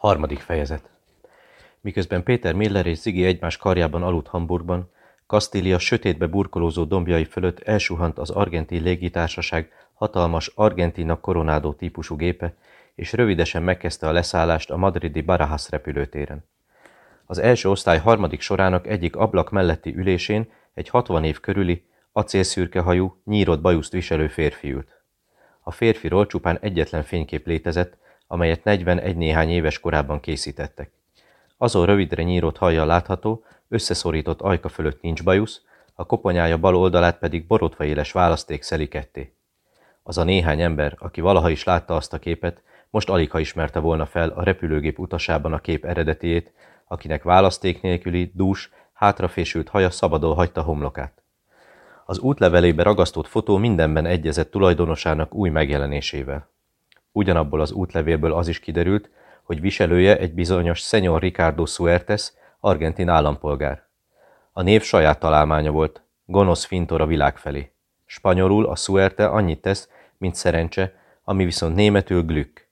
Harmadik fejezet Miközben Péter Miller és Zigi egymás karjában aludt Hamburgban, Kastília sötétbe burkolózó dombjai fölött elsuhant az argentin légitársaság hatalmas Argentina koronádó típusú gépe, és rövidesen megkezdte a leszállást a madridi Barajas repülőtéren. Az első osztály harmadik sorának egyik ablak melletti ülésén egy 60 év körüli, acélszürke hajú, nyírott bajuszt viselő férfi ült. A férfiról csupán egyetlen fénykép létezett, amelyet 41 néhány éves korában készítettek. Azon rövidre nyírott hajjal látható, összeszorított ajka fölött nincs bajusz, a koponyája bal oldalát pedig borotva éles választék szeli ketté. Az a néhány ember, aki valaha is látta azt a képet, most alig ha ismerte volna fel a repülőgép utasában a kép eredetiét, akinek választék nélküli, dús, hátrafésült haja szabadon hagyta homlokát. Az útlevelébe ragasztott fotó mindenben egyezett tulajdonosának új megjelenésével. Ugyanabból az útlevélből az is kiderült, hogy viselője egy bizonyos Senyor Ricardo Suertes, argentin állampolgár. A név saját találmánya volt, gonosz fintor a világ felé. Spanyolul a Suerte annyit tesz, mint szerencse, ami viszont németül Glück.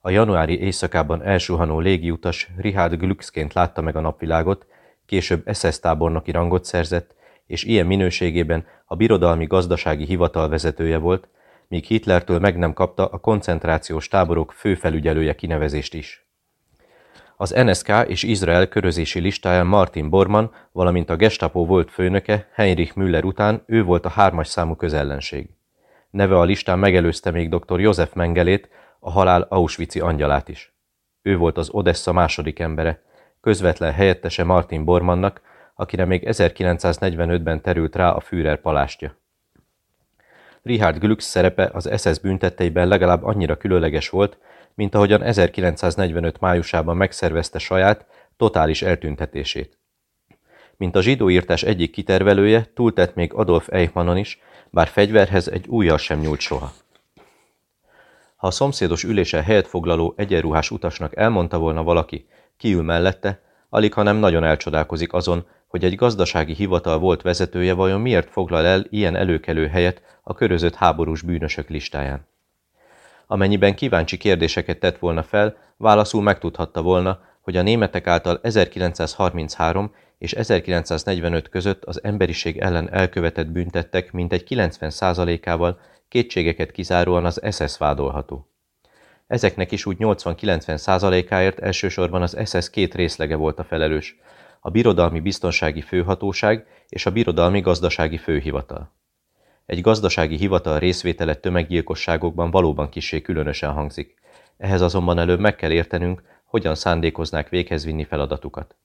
A januári éjszakában elsuhanó légiutas Richard Glücksként látta meg a napvilágot, később SS tábornoki rangot szerzett, és ilyen minőségében a birodalmi gazdasági hivatal vezetője volt, míg Hitlertől meg nem kapta a koncentrációs táborok főfelügyelője kinevezést is. Az NSK és Izrael körözési listáján Martin Bormann, valamint a Gestapo volt főnöke Heinrich Müller után ő volt a hármas számú közellenség. Neve a listán megelőzte még dr. József Mengelét, a halál Auschwitz-i angyalát is. Ő volt az Odessa második embere, közvetlen helyettese Martin Bormannnak, akire még 1945-ben terült rá a Führer palástja. Richard Glücks szerepe az SS büntetteiben legalább annyira különleges volt, mint ahogyan 1945 májusában megszervezte saját, totális eltüntetését. Mint a zsidóírtás egyik kitervelője, túltett még Adolf Eichmannon is, bár fegyverhez egy újjal sem nyúlt soha. Ha a szomszédos ülése helyet foglaló egyenruhás utasnak elmondta volna valaki, kiül mellette, alig ha nem nagyon elcsodálkozik azon, hogy egy gazdasági hivatal volt vezetője vajon miért foglal el ilyen előkelő helyet a körözött háborús bűnösök listáján. Amennyiben kíváncsi kérdéseket tett volna fel, válaszul megtudhatta volna, hogy a németek által 1933 és 1945 között az emberiség ellen elkövetett büntettek mintegy 90%-ával kétségeket kizáróan az SS vádolható. Ezeknek is úgy 80-90%-áért elsősorban az SS két részlege volt a felelős, a Birodalmi Biztonsági Főhatóság és a Birodalmi Gazdasági Főhivatal. Egy gazdasági hivatal részvétele tömeggyilkosságokban valóban kisé különösen hangzik, ehhez azonban előbb meg kell értenünk, hogyan szándékoznák véghez vinni feladatukat.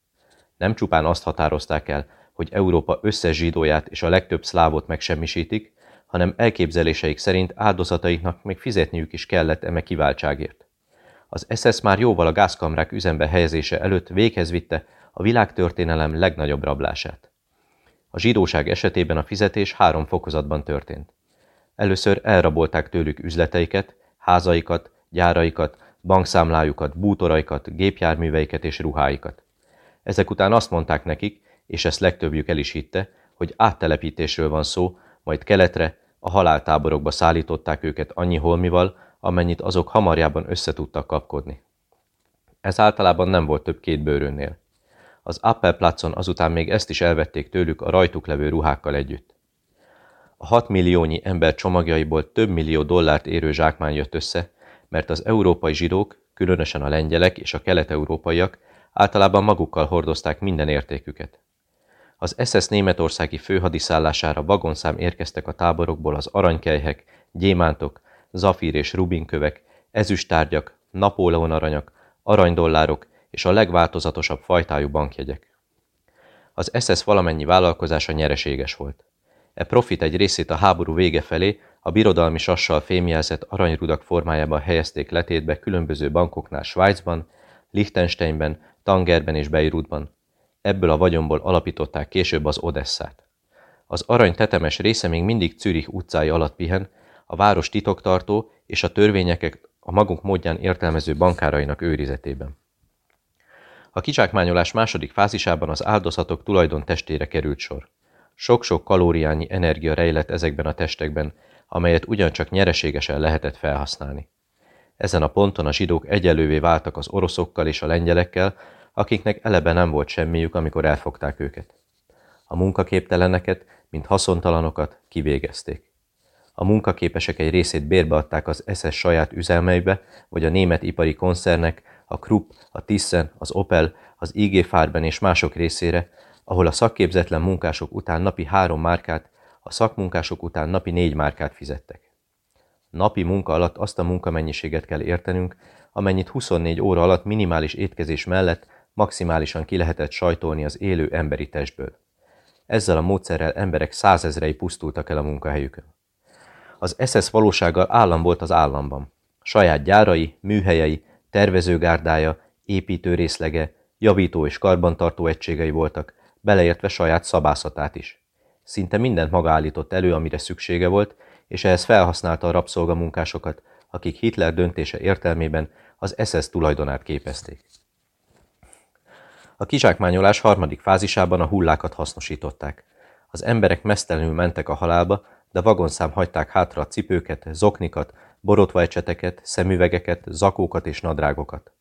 Nem csupán azt határozták el, hogy Európa összes zsidóját és a legtöbb szlávot megsemmisítik, hanem elképzeléseik szerint áldozataiknak még fizetniük is kellett eme kiváltságért. Az SS már jóval a gázkamrák üzembe helyezése előtt véghez vitte a világtörténelem legnagyobb rablását. A zsidóság esetében a fizetés három fokozatban történt. Először elrabolták tőlük üzleteiket, házaikat, gyáraikat, bankszámlájukat, bútoraikat, gépjárműveiket és ruháikat. Ezek után azt mondták nekik, és ezt legtöbbjük el is hitte, hogy áttelepítésről van szó, majd keletre, a haláltáborokba szállították őket annyi holmival, amennyit azok hamarjában összetudtak kapkodni. Ez általában nem volt több két bőrönnél. Az Appelplatzon azután még ezt is elvették tőlük a rajtuk levő ruhákkal együtt. A 6 milliónyi ember csomagjaiból több millió dollárt érő zsákmány jött össze, mert az európai zsidók, különösen a lengyelek és a kelet-európaiak általában magukkal hordozták minden értéküket. Az SS németországi főhadiszállására vagonszám érkeztek a táborokból az aranykelyhek, gyémántok, zafír és rubinkövek, ezüstárgyak, Napóleon aranyak, aranydollárok és a legváltozatosabb fajtájú bankjegyek. Az SS valamennyi vállalkozása nyereséges volt. E profit egy részét a háború vége felé a birodalmi sassal fémjelzett aranyrudak formájában helyezték letétbe különböző bankoknál Svájcban, Liechtensteinben, Tangerben és Beirutban. Ebből a vagyomból alapították később az Odesszát. Az arany tetemes része még mindig Zürich utcái alatt pihen, a város titoktartó és a törvényeket a magunk módján értelmező bankárainak őrizetében. A kicsákmányolás második fázisában az áldozatok tulajdon testére került sor. Sok-sok kalóriányi energia rejlett ezekben a testekben, amelyet ugyancsak nyereségesen lehetett felhasználni. Ezen a ponton a zsidók egyelővé váltak az oroszokkal és a lengyelekkel, akiknek eleve nem volt semmiük, amikor elfogták őket. A munkaképteleneket, mint haszontalanokat kivégezték. A munkaképesek egy részét bérbeadták az SS saját üzelmeibe, vagy a német ipari koncernek, a Krupp, a Thyssen, az Opel, az IG Farben és mások részére, ahol a szakképzetlen munkások után napi három márkát, a szakmunkások után napi négy márkát fizettek. Napi munka alatt azt a munkamennyiséget kell értenünk, amennyit 24 óra alatt minimális étkezés mellett maximálisan ki lehetett sajtolni az élő emberi testből. Ezzel a módszerrel emberek százezrei pusztultak el a munkahelyükön. Az SS valósággal állam volt az államban. Saját gyárai, műhelyei, tervezőgárdája, építőrészlege, javító és karbantartó egységei voltak, beleértve saját szabászatát is. Szinte mindent maga állított elő, amire szüksége volt, és ehhez felhasználta a rabszolgamunkásokat, akik Hitler döntése értelmében az SS tulajdonát képezték. A kizsákmányolás harmadik fázisában a hullákat hasznosították. Az emberek mesztelenül mentek a halálba, de vagonszám hagyták hátra a cipőket, zoknikat, borotvajcseteket, szemüvegeket, zakókat és nadrágokat.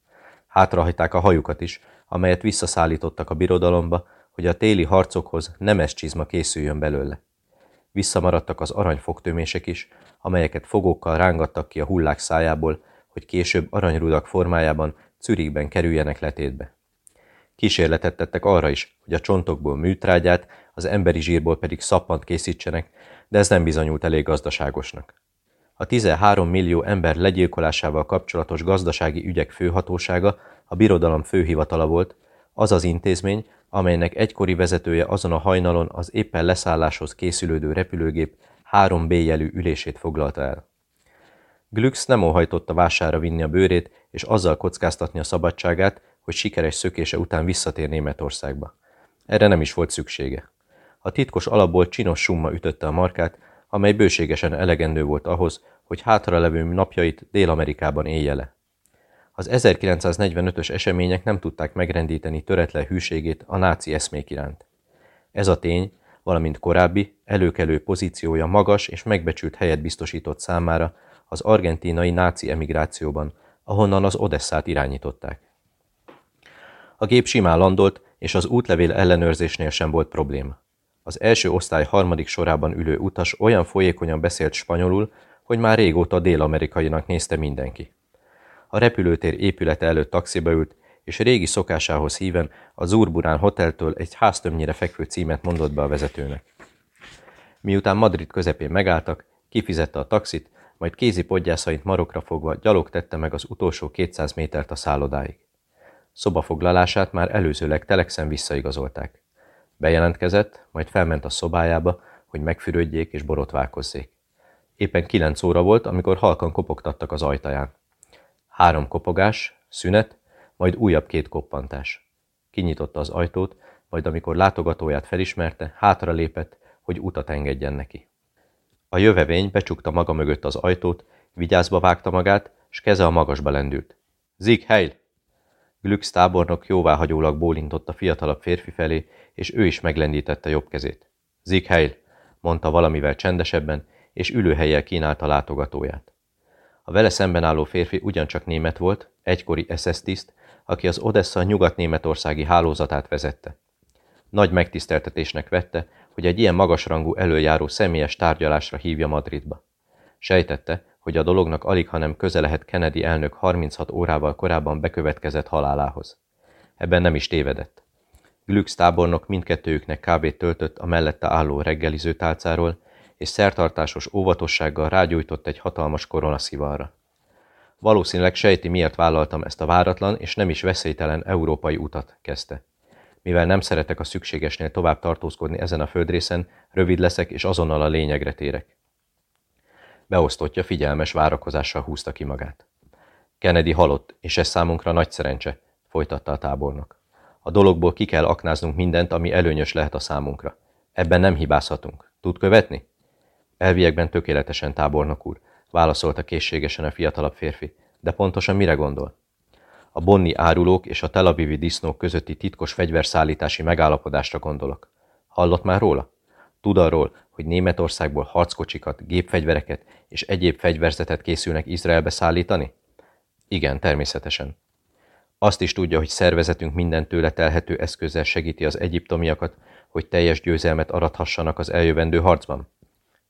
Hátrahagyták a hajukat is, amelyet visszaszállítottak a birodalomba, hogy a téli harcokhoz nemes csizma készüljön belőle. Visszamaradtak az aranyfogtömések is, amelyeket fogókkal rángattak ki a hullák szájából, hogy később aranyrudak formájában Zürichben kerüljenek letétbe. Kísérletet tettek arra is, hogy a csontokból műtrágyát, az emberi zsírból pedig szappant készítsenek, de ez nem bizonyult elég gazdaságosnak. A 13 millió ember legyilkolásával kapcsolatos gazdasági ügyek főhatósága a birodalom főhivatala volt, az az intézmény, amelynek egykori vezetője azon a hajnalon az éppen leszálláshoz készülődő repülőgép 3B jelű ülését foglalta el. Glüx nem óhajtotta vására vinni a bőrét, és azzal kockáztatni a szabadságát, hogy sikeres szökése után visszatér Németországba. Erre nem is volt szüksége. A titkos alapból csinos summa ütötte a markát, amely bőségesen elegendő volt ahhoz, hogy hátralevő napjait Dél-Amerikában élje le. Az 1945-ös események nem tudták megrendíteni töretlen hűségét a náci eszmék iránt. Ez a tény, valamint korábbi, előkelő pozíciója magas és megbecsült helyet biztosított számára az argentinai náci emigrációban, ahonnan az Odesszát irányították. A gép simán landolt, és az útlevél ellenőrzésnél sem volt probléma. Az első osztály harmadik sorában ülő utas olyan folyékonyan beszélt spanyolul, hogy már régóta dél-amerikainak nézte mindenki. A repülőtér épülete előtt taxiba ült, és régi szokásához híven a Zurburán hoteltől egy háztömnyire fekvő címet mondott be a vezetőnek. Miután Madrid közepén megálltak, kifizette a taxit, majd kézi podgyászait marokra fogva gyalog tette meg az utolsó 200 métert a szállodáig. Szobafoglalását már előzőleg telexen visszaigazolták. Bejelentkezett, majd felment a szobájába, hogy megfürödjék és borotválkozzék. Éppen kilenc óra volt, amikor halkan kopogtattak az ajtaján. Három kopogás, szünet, majd újabb két koppantás. Kinyitotta az ajtót, majd amikor látogatóját felismerte, hátra lépett, hogy utat engedjen neki. A jövevény becsukta maga mögött az ajtót, vigyázba vágta magát, s keze a magasba lendült. Zig Heil! Glüx tábornok jóváhagyólag bólintott a fiatalabb férfi felé, és ő is meglendítette jobb kezét. Zig Heil! mondta valamivel csendesebben, és ülőhelyjel kínálta látogatóját. A vele szemben álló férfi ugyancsak német volt, egykori SS tiszt, aki az Odessa nyugat-németországi hálózatát vezette. Nagy megtiszteltetésnek vette, hogy egy ilyen magasrangú előjáró személyes tárgyalásra hívja Madridba. Sejtette, hogy a dolognak alig, hanem köze lehet Kennedy elnök 36 órával korábban bekövetkezett halálához. Ebben nem is tévedett. Glüx tábornok mindkettőjüknek kávét töltött a mellette álló reggeliző tálcáról, és szertartásos óvatossággal rágyújtott egy hatalmas koronaszivarra. Valószínűleg sejti, miért vállaltam ezt a váratlan és nem is veszélytelen európai utat, kezdte. Mivel nem szeretek a szükségesnél tovább tartózkodni ezen a földrészen, rövid leszek és azonnal a lényegre térek. Beosztottja figyelmes várakozással húzta ki magát. Kennedy halott, és ez számunkra nagy szerencse, folytatta a tábornok. A dologból ki kell aknáznunk mindent, ami előnyös lehet a számunkra. Ebben nem hibázhatunk. Tud követni? Elviekben tökéletesen, tábornok úr, válaszolta készségesen a fiatalabb férfi. De pontosan mire gondol? A bonni árulók és a Tel Avivi disznók közötti titkos fegyverszállítási megállapodásra gondolok. Hallott már róla? Tud arról, hogy Németországból harckocsikat, gépfegyvereket és egyéb fegyverzetet készülnek Izraelbe szállítani? Igen, természetesen. Azt is tudja, hogy szervezetünk minden tőle telhető eszközzel segíti az egyiptomiakat, hogy teljes győzelmet arathassanak az eljövendő harcban?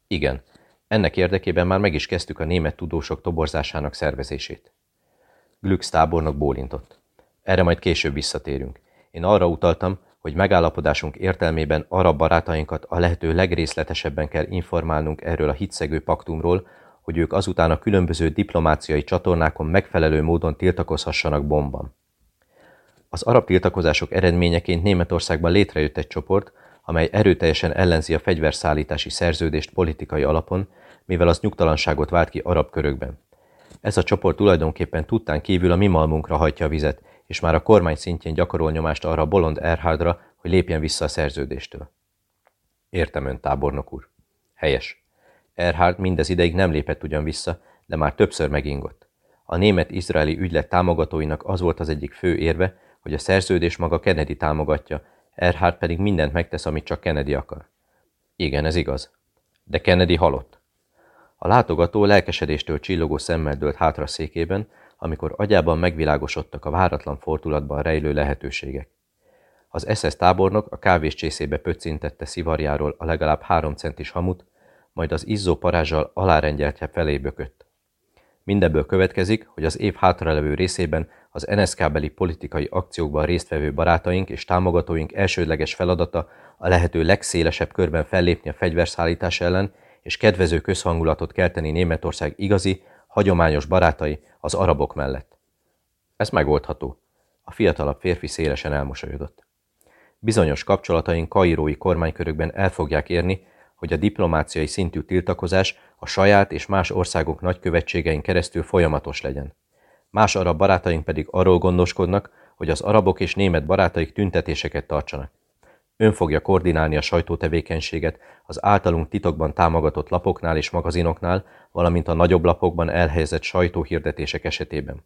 Igen. Ennek érdekében már meg is kezdtük a német tudósok toborzásának szervezését. Glücks tábornok bólintott. Erre majd később visszatérünk. Én arra utaltam, hogy megállapodásunk értelmében arab barátainkat a lehető legrészletesebben kell informálnunk erről a hitszegő paktumról, hogy ők azután a különböző diplomáciai csatornákon megfelelő módon tiltakozhassanak bomban. Az arab tiltakozások eredményeként Németországban létrejött egy csoport, amely erőteljesen ellenzi a fegyverszállítási szerződést politikai alapon, mivel az nyugtalanságot vált ki arab körökben. Ez a csoport tulajdonképpen tudtán kívül a mi malmunkra hajtja a vizet, és már a kormány szintjén gyakorol nyomást arra a bolond Erhardra, hogy lépjen vissza a szerződéstől. Értem ön, tábornok úr. Helyes. Erhard mindez ideig nem lépett ugyan vissza, de már többször megingott. A német-izraeli ügylet támogatóinak az volt az egyik fő érve, hogy a szerződés maga Kennedy támogatja, Erhard pedig mindent megtesz, amit csak Kennedy akar. Igen, ez igaz. De Kennedy halott. A látogató lelkesedéstől csillogó szemmel dőlt hátra székében, amikor agyában megvilágosodtak a váratlan fordulatban rejlő lehetőségek. Az SS tábornok a kávés csészébe pöccintette szivarjáról a legalább három centis hamut, majd az izzó parázsal alárengyeltje felé bökött. Mindebből következik, hogy az év hátralevő részében az NSK-beli politikai akciókban résztvevő barátaink és támogatóink elsődleges feladata a lehető legszélesebb körben fellépni a fegyverszállítás ellen, és kedvező közhangulatot kelteni Németország igazi, hagyományos barátai az arabok mellett. Ez megoldható. A fiatalabb férfi szélesen elmosolyodott. Bizonyos kapcsolataink kairói kormánykörökben el fogják érni, hogy a diplomáciai szintű tiltakozás a saját és más országok nagykövetségein keresztül folyamatos legyen. Más arab barátaink pedig arról gondoskodnak, hogy az arabok és német barátaik tüntetéseket tartsanak. Ön fogja koordinálni a sajtótevékenységet az általunk titokban támogatott lapoknál és magazinoknál, valamint a nagyobb lapokban elhelyezett sajtóhirdetések esetében.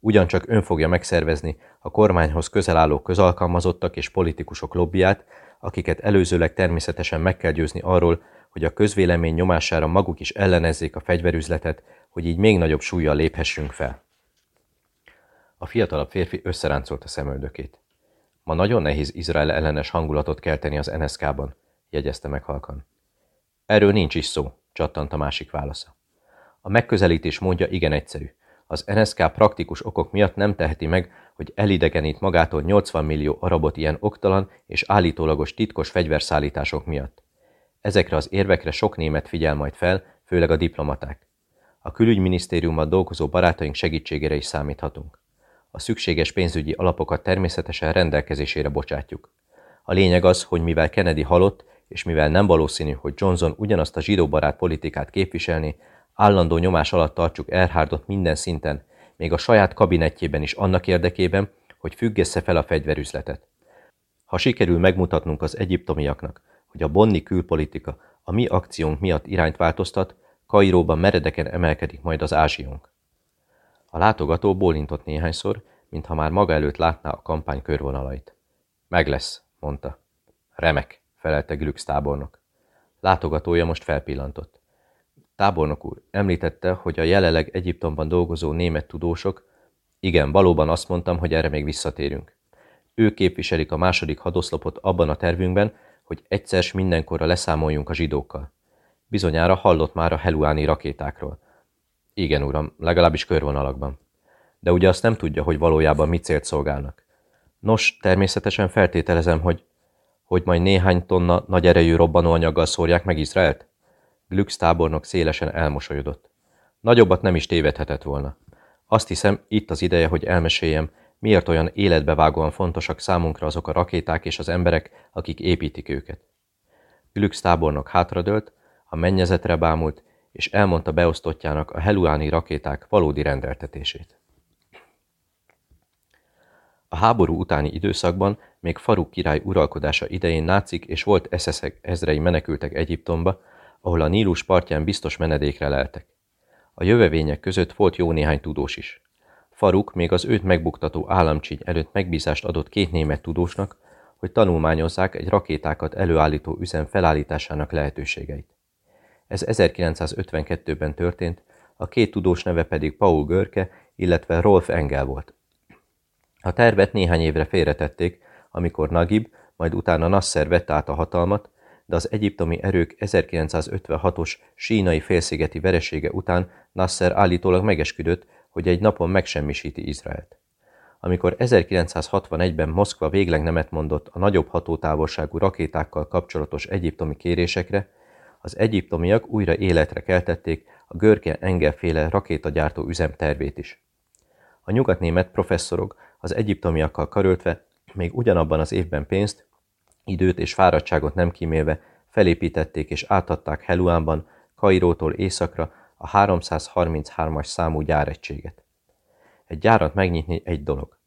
Ugyancsak ön fogja megszervezni a kormányhoz közel álló közalkalmazottak és politikusok lobbyát, akiket előzőleg természetesen meg kell győzni arról, hogy a közvélemény nyomására maguk is ellenezzék a fegyverüzletet, hogy így még nagyobb súlyjal léphessünk fel. A fiatalabb férfi összeráncolta szemöldökét. Ma nagyon nehéz Izrael ellenes hangulatot kelteni az NSK-ban, jegyezte meg halkan. Erről nincs is szó, csattant a másik válasza. A megközelítés mondja igen egyszerű. Az NSK praktikus okok miatt nem teheti meg, hogy elidegenít magától 80 millió arabot ilyen oktalan és állítólagos titkos fegyverszállítások miatt. Ezekre az érvekre sok német figyel majd fel, főleg a diplomaták. A külügyminisztériummal dolgozó barátaink segítségére is számíthatunk. A szükséges pénzügyi alapokat természetesen rendelkezésére bocsátjuk. A lényeg az, hogy mivel Kennedy halott, és mivel nem valószínű, hogy Johnson ugyanazt a zsidóbarát politikát képviselni, állandó nyomás alatt tartsuk Erhardot minden szinten, még a saját kabinetjében is annak érdekében, hogy függesse fel a fegyverüzletet. Ha sikerül megmutatnunk az egyiptomiaknak, hogy a bonni külpolitika a mi akciónk miatt irányt változtat, Kairóban meredeken emelkedik majd az ázsiónk. A látogató bólintott néhányszor, mintha már maga előtt látná a kampány körvonalait. Meg lesz, mondta. Remek, felelte Glücks tábornok. Látogatója most felpillantott. Tábornok úr, említette, hogy a jelenleg Egyiptomban dolgozó német tudósok, igen, valóban azt mondtam, hogy erre még visszatérünk. Ők képviselik a második hadoszlopot abban a tervünkben, hogy egyszer mindenkorra leszámoljunk a zsidókkal. Bizonyára hallott már a heluáni rakétákról. Igen, uram, legalábbis körvonalakban. De ugye azt nem tudja, hogy valójában mit célt szolgálnak. Nos, természetesen feltételezem, hogy hogy majd néhány tonna nagy erejű robbanóanyaggal szórják meg Izraelt? Glux tábornok szélesen elmosolyodott. Nagyobbat nem is tévedhetett volna. Azt hiszem, itt az ideje, hogy elmeséljem, miért olyan életbevágóan fontosak számunkra azok a rakéták és az emberek, akik építik őket. Glux tábornok hátradőlt, a mennyezetre bámult, és elmondta beosztottjának a heluáni rakéták valódi rendeltetését. A háború utáni időszakban, még Faruk király uralkodása idején nácik és volt eszeszek ezrei menekültek Egyiptomba, ahol a Nílus partján biztos menedékre leltek. A jövevények között volt jó néhány tudós is. Faruk még az őt megbuktató államcsíny előtt megbízást adott két német tudósnak, hogy tanulmányozzák egy rakétákat előállító üzem felállításának lehetőségeit. Ez 1952-ben történt, a két tudós neve pedig Paul Görke illetve Rolf Engel volt. A tervet néhány évre félretették, amikor Nagib, majd utána Nasser vette át a hatalmat, de az egyiptomi erők 1956-os sínai félszigeti veresége után Nasser állítólag megesküdött, hogy egy napon megsemmisíti Izraelt. Amikor 1961-ben Moszkva végleg nemet mondott a nagyobb hatótávolságú rakétákkal kapcsolatos egyiptomi kérésekre, az egyiptomiak újra életre keltették a Görke Engelféle rakétagyártó üzemtervét is. A nyugatnémet professzorok az egyiptomiakkal karöltve még ugyanabban az évben pénzt, időt és fáradtságot nem kímélve felépítették és átadták Heluánban, Kairótól északra a 333-as számú gyáregységet. Egy gyárat megnyitni egy dolog.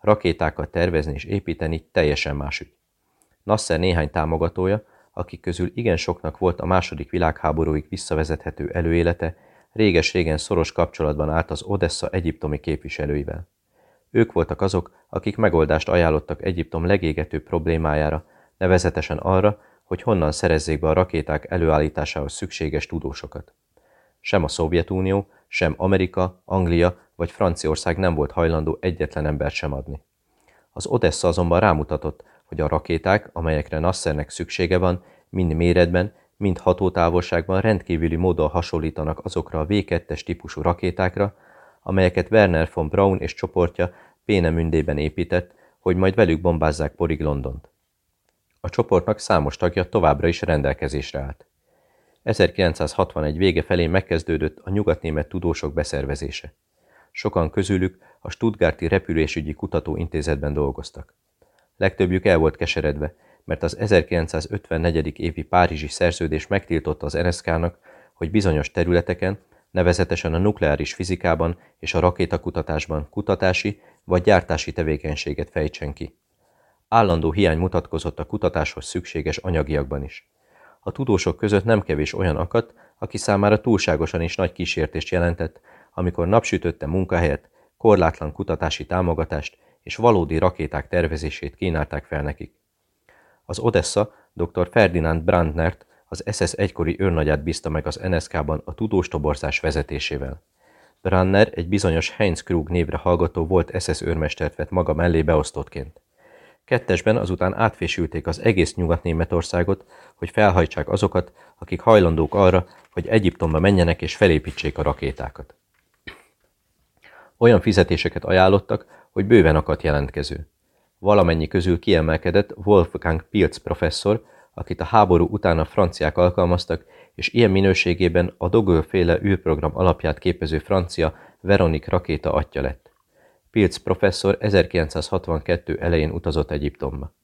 Rakétákat tervezni és építeni teljesen más ügy. Nasser néhány támogatója, akik közül igen soknak volt a második világháborúig visszavezethető előélete, réges-régen szoros kapcsolatban állt az Odessa egyiptomi képviselőivel. Ők voltak azok, akik megoldást ajánlottak Egyiptom legégető problémájára, nevezetesen arra, hogy honnan szerezzék be a rakéták előállításához szükséges tudósokat. Sem a Szovjetunió, sem Amerika, Anglia vagy Franciaország nem volt hajlandó egyetlen embert sem adni. Az Odessa azonban rámutatott, hogy a rakéták, amelyekre Nassernek szüksége van, mind méretben, mind hatótávolságban rendkívüli módon hasonlítanak azokra a V2-es típusú rakétákra, amelyeket Werner von Braun és csoportja Pénemündében épített, hogy majd velük bombázzák Porig Londont. A csoportnak számos tagja továbbra is rendelkezésre állt. 1961 vége felé megkezdődött a nyugatnémet tudósok beszervezése. Sokan közülük a Stuttgarti Repülésügyi Kutatóintézetben dolgoztak. Legtöbbjük el volt keseredve, mert az 1954. évi Párizsi szerződés megtiltotta az NSK-nak, hogy bizonyos területeken, nevezetesen a nukleáris fizikában és a rakétakutatásban kutatási vagy gyártási tevékenységet fejtsen ki. Állandó hiány mutatkozott a kutatáshoz szükséges anyagiakban is. A tudósok között nem kevés olyan akadt, aki számára túlságosan is nagy kísértést jelentett, amikor napsütötte munkahelyet, korlátlan kutatási támogatást és valódi rakéták tervezését kínálták fel nekik. Az Odessa dr. Ferdinand Brandnert, az SS egykori őrnagyát bízta meg az NSK-ban a tudós toborzás vezetésével. Branner egy bizonyos Heinz Krug névre hallgató volt SS őrmestert vett maga mellé beosztottként. Kettesben azután átfésülték az egész Nyugat-Németországot, hogy felhajtsák azokat, akik hajlandók arra, hogy Egyiptomba menjenek és felépítsék a rakétákat. Olyan fizetéseket ajánlottak, hogy bőven akadt jelentkező. Valamennyi közül kiemelkedett Wolfgang Pilz professzor, akit a háború után a franciák alkalmaztak, és ilyen minőségében a Dogöl-féle űrprogram alapját képező francia Veronik rakéta atya lett. Pilz professzor 1962 elején utazott Egyiptomba.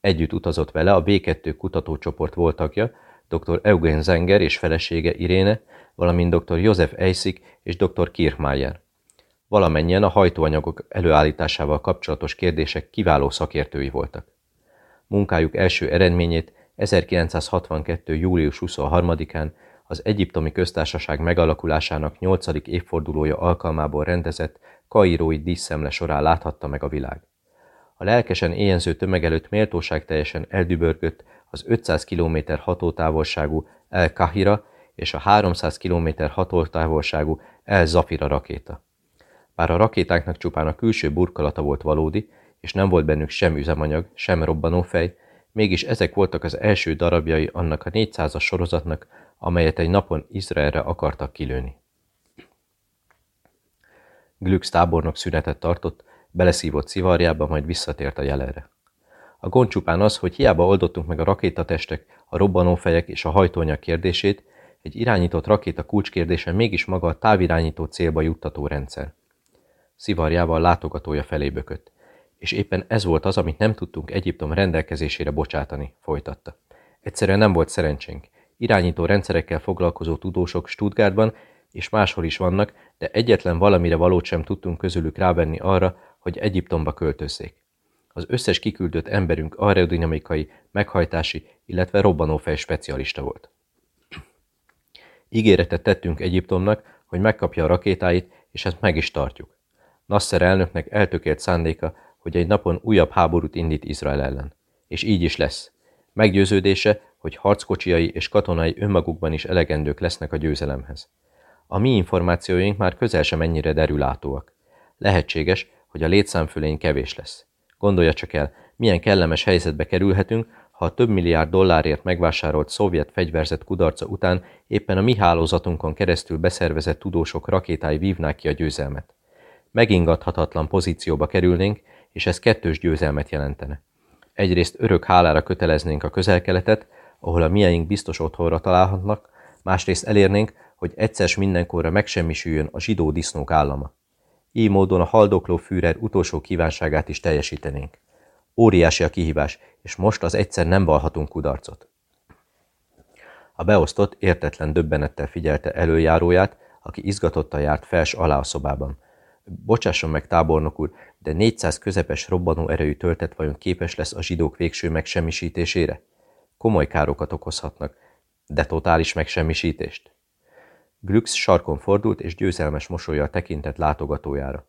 Együtt utazott vele a B2 kutatócsoport volt tagja, dr. Eugen Zenger és felesége Iréne, valamint dr. József Eisik és dr. Kirchmeier. Valamennyien a hajtóanyagok előállításával kapcsolatos kérdések kiváló szakértői voltak. Munkájuk első eredményét 1962. július 23-án az Egyiptomi Köztársaság megalakulásának 8. évfordulója alkalmából rendezett kairói díszszemle során láthatta meg a világ. A lelkesen éjenző tömeg előtt méltóság teljesen eldübörgött az 500 km hatótávolságú El Kahira és a 300 km hatótávolságú El Zafira rakéta. Bár a rakétáknak csupán a külső burkolata volt valódi, és nem volt bennük sem üzemanyag, sem robbanófej, mégis ezek voltak az első darabjai annak a 400-as sorozatnak, amelyet egy napon Izraelre akartak kilőni. Glüx tábornok szünetet tartott, beleszívott szivarjába, majd visszatért a jelenre. A gond csupán az, hogy hiába oldottunk meg a rakétatestek, a robbanófejek és a hajtóanyag kérdését, egy irányított rakéta kulcskérdése mégis maga a távirányító célba juttató rendszer. Szivarjával látogatója felé bökött. És éppen ez volt az, amit nem tudtunk Egyiptom rendelkezésére bocsátani, folytatta. Egyszerűen nem volt szerencsénk. Irányító rendszerekkel foglalkozó tudósok Stuttgartban és máshol is vannak, de egyetlen valamire valót sem tudtunk közülük rávenni arra, hogy Egyiptomba költözzék. Az összes kiküldött emberünk aerodinamikai, meghajtási, illetve robbanófej specialista volt. Ígéretet tettünk Egyiptomnak, hogy megkapja a rakétáit, és ezt meg is tartjuk. Nasser elnöknek eltökélt szándéka, hogy egy napon újabb háborút indít Izrael ellen. És így is lesz. Meggyőződése, hogy harckocsiai és katonai önmagukban is elegendők lesznek a győzelemhez. A mi információink már közel sem ennyire derülátóak. Lehetséges, hogy a létszámfölény kevés lesz. Gondolja csak el, milyen kellemes helyzetbe kerülhetünk, ha a több milliárd dollárért megvásárolt szovjet fegyverzet kudarca után éppen a mi hálózatunkon keresztül beszervezett tudósok rakétái vívnák ki a győzelmet. Megingathatatlan pozícióba kerülnénk, és ez kettős győzelmet jelentene. Egyrészt örök hálára köteleznénk a közelkeletet, ahol a mieink biztos otthonra találhatnak, másrészt elérnénk, hogy egyszer mindenkorra megsemmisüljön a zsidó disznók állama. Így módon a haldokló Führer utolsó kívánságát is teljesítenénk. Óriási a kihívás, és most az egyszer nem valhatunk kudarcot. A beosztott értetlen döbbenettel figyelte előjáróját, aki izgatottan járt fels alá a szobában. Bocsásson meg, tábornok úr, de 400 közepes robbanó erejű töltet vajon képes lesz a zsidók végső megsemmisítésére? Komoly károkat okozhatnak, de totális megsemmisítést? Glux sarkon fordult, és győzelmes mosolyjal tekintett látogatójára.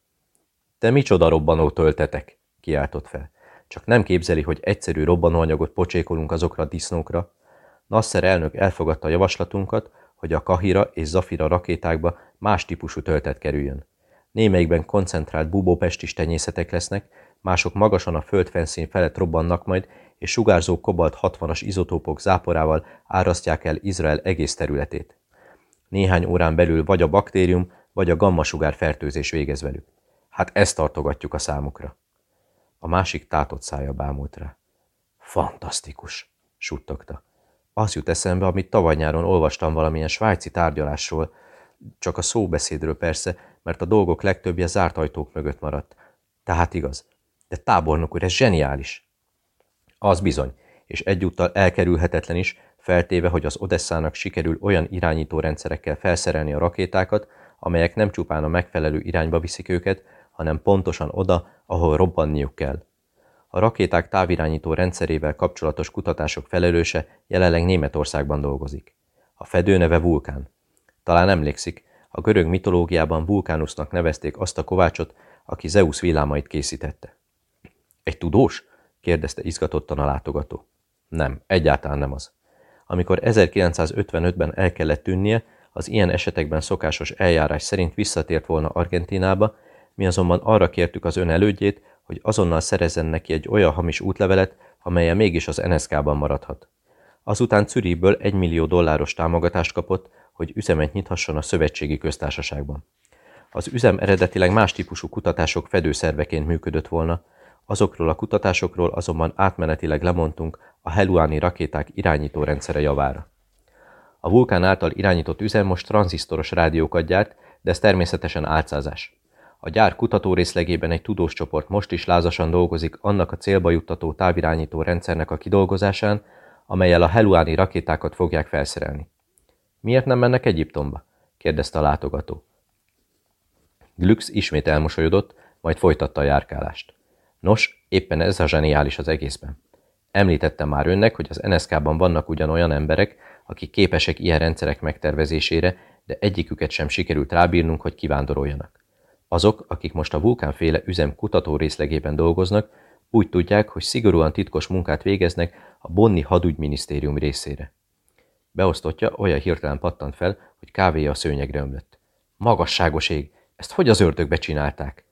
Te micsoda robbanó töltetek? kiáltott fel. Csak nem képzeli, hogy egyszerű robbanóanyagot pocsékolunk azokra a disznókra. Nasser elnök elfogadta javaslatunkat, hogy a Kahira és Zafira rakétákba más típusú töltet kerüljön. Némelyikben koncentrált bubópestis tenyészetek lesznek, mások magasan a földfenszín felett robbannak majd, és sugárzó kobalt 60-as izotópok záporával árasztják el Izrael egész területét. Néhány órán belül vagy a baktérium, vagy a gammasugár fertőzés végez velük. Hát ezt tartogatjuk a számukra. A másik tátott szája bámult rá. Fantasztikus, suttogta. Az jut eszembe, amit tavaly nyáron olvastam valamilyen svájci tárgyalásról, csak a szóbeszédről persze, mert a dolgok legtöbbje zárt ajtók mögött maradt. Tehát igaz. De tábornok úr, ez zseniális. Az bizony, és egyúttal elkerülhetetlen is, feltéve, hogy az Odesszának sikerül olyan irányító rendszerekkel felszerelni a rakétákat, amelyek nem csupán a megfelelő irányba viszik őket, hanem pontosan oda, ahol robbanniuk kell. A rakéták távirányító rendszerével kapcsolatos kutatások felelőse jelenleg Németországban dolgozik. A fedő neve Vulkán. Talán emlékszik, a görög mitológiában Vulkánusznak nevezték azt a kovácsot, aki Zeus villámait készítette. Egy tudós? kérdezte izgatottan a látogató. Nem, egyáltalán nem az. Amikor 1955-ben el kellett tűnnie, az ilyen esetekben szokásos eljárás szerint visszatért volna Argentinába, mi azonban arra kértük az ön elődjét, hogy azonnal szerezzen neki egy olyan hamis útlevelet, amelyen mégis az NSK-ban maradhat. Azután Zürichből egy millió dolláros támogatást kapott, hogy üzemet nyithasson a szövetségi köztársaságban. Az üzem eredetileg más típusú kutatások fedőszerveként működött volna, azokról a kutatásokról azonban átmenetileg lemondtunk a Heluáni rakéták irányító rendszere javára. A vulkán által irányított üzem most tranzisztoros rádiókat gyárt, de ez természetesen álcázás. A gyár kutatórészlegében egy tudós csoport most is lázasan dolgozik annak a célba juttató távirányító rendszernek a kidolgozásán, amelyel a Heluáni rakétákat fogják felszerelni. Miért nem mennek Egyiptomba? kérdezte a látogató. Glux ismét elmosolyodott, majd folytatta a járkálást. Nos, éppen ez a zseniális az egészben. Említettem már önnek, hogy az NSK-ban vannak ugyanolyan emberek, akik képesek ilyen rendszerek megtervezésére, de egyiküket sem sikerült rábírnunk, hogy kivándoroljanak. Azok, akik most a vulkánféle üzem kutató részlegében dolgoznak, úgy tudják, hogy szigorúan titkos munkát végeznek a Bonni hadügyminisztérium részére. Beosztottja olyan hirtelen pattant fel, hogy kávéja a szőnyegre ömlött. Magasságos ég! Ezt hogy az ördögbe csinálták?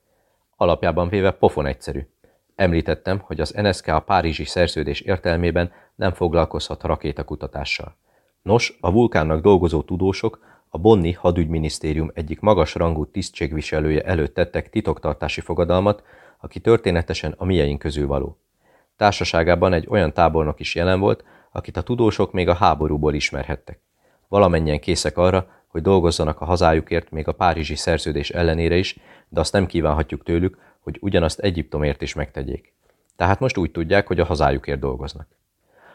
Alapjában véve pofon egyszerű. Említettem, hogy az NSK a Párizsi szerződés értelmében nem foglalkozhat rakétakutatással. Nos, a vulkánnak dolgozó tudósok a Bonni hadügyminisztérium egyik magas rangú tisztségviselője előtt tettek titoktartási fogadalmat, aki történetesen a mieink közül való. Társaságában egy olyan tábornok is jelen volt, akit a tudósok még a háborúból ismerhettek. Valamennyien készek arra, hogy dolgozzanak a hazájukért még a párizsi szerződés ellenére is, de azt nem kívánhatjuk tőlük, hogy ugyanazt Egyiptomért is megtegyék. Tehát most úgy tudják, hogy a hazájukért dolgoznak.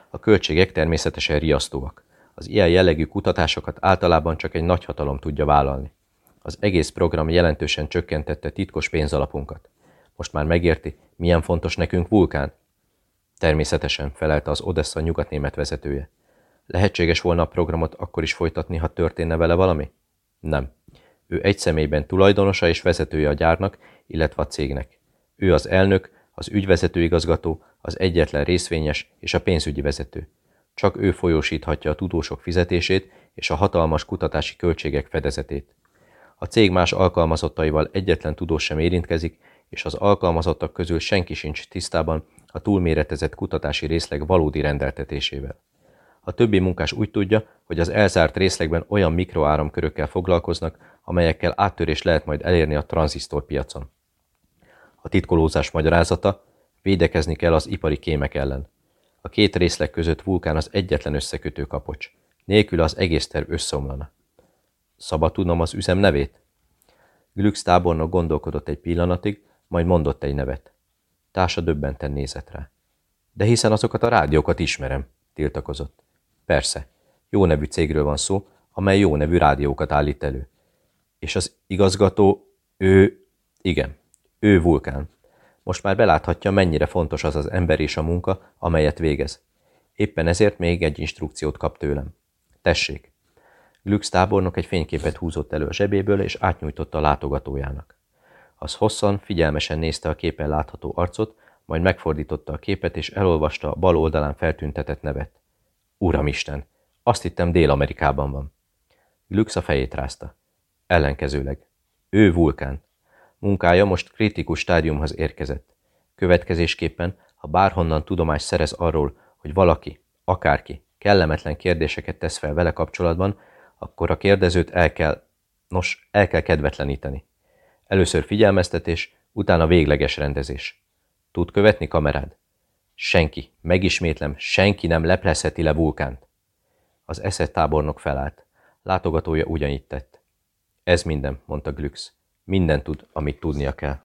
A költségek természetesen riasztóak. Az ilyen jellegű kutatásokat általában csak egy nagyhatalom tudja vállalni. Az egész program jelentősen csökkentette titkos pénzalapunkat. Most már megérti, milyen fontos nekünk vulkán? Természetesen, felelte az Odessa nyugatnémet vezetője. Lehetséges volna a programot akkor is folytatni, ha történne vele valami? Nem. Ő egy személyben tulajdonosa és vezetője a gyárnak, illetve a cégnek. Ő az elnök, az ügyvezetőigazgató, az egyetlen részvényes és a pénzügyi vezető. Csak ő folyósíthatja a tudósok fizetését és a hatalmas kutatási költségek fedezetét. A cég más alkalmazottaival egyetlen tudós sem érintkezik, és az alkalmazottak közül senki sincs tisztában a túlméretezett kutatási részleg valódi rendeltetésével. A többi munkás úgy tudja, hogy az elzárt részlegben olyan mikroáramkörökkel foglalkoznak, amelyekkel áttörés lehet majd elérni a tranzisztorpiacon. A titkolózás magyarázata, védekezni kell az ipari kémek ellen. A két részleg között vulkán az egyetlen összekötő kapocs. Nélkül az egész terv összeomlana. Szabad tudnom az üzem nevét? Glüx tábornok gondolkodott egy pillanatig, majd mondott egy nevet. Társa döbbenten nézett rá. De hiszen azokat a rádiókat ismerem, tiltakozott. Persze, jó nevű cégről van szó, amely jó nevű rádiókat állít elő. És az igazgató, ő, igen, ő vulkán. Most már beláthatja, mennyire fontos az az ember és a munka, amelyet végez. Éppen ezért még egy instrukciót kap tőlem. Tessék! Glux tábornok egy fényképet húzott elő a zsebéből, és átnyújtotta a látogatójának. Az hosszan, figyelmesen nézte a képen látható arcot, majd megfordította a képet, és elolvasta a bal oldalán feltüntetett nevet. Uramisten, azt hittem Dél-Amerikában van. Glux a fejét rázta. Ellenkezőleg. Ő vulkán. Munkája most kritikus stádiumhoz érkezett. Következésképpen, ha bárhonnan tudomást szerez arról, hogy valaki, akárki, kellemetlen kérdéseket tesz fel vele kapcsolatban, akkor a kérdezőt el kell, nos, el kell kedvetleníteni. Először figyelmeztetés, utána végleges rendezés. Tud követni kamerád? Senki, megismétlem, senki nem leplezheti le vulkánt. Az eszet tábornok felállt. Látogatója ugyanígy tett. Ez minden, mondta Glüx. Minden tud, amit tudnia kell.